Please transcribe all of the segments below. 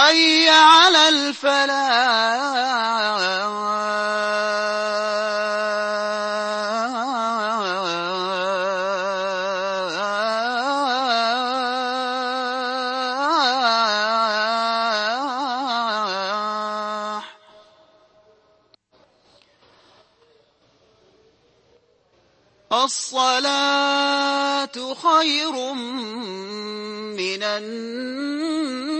حي على الفلاح. الصلاة خير من النوم.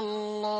الله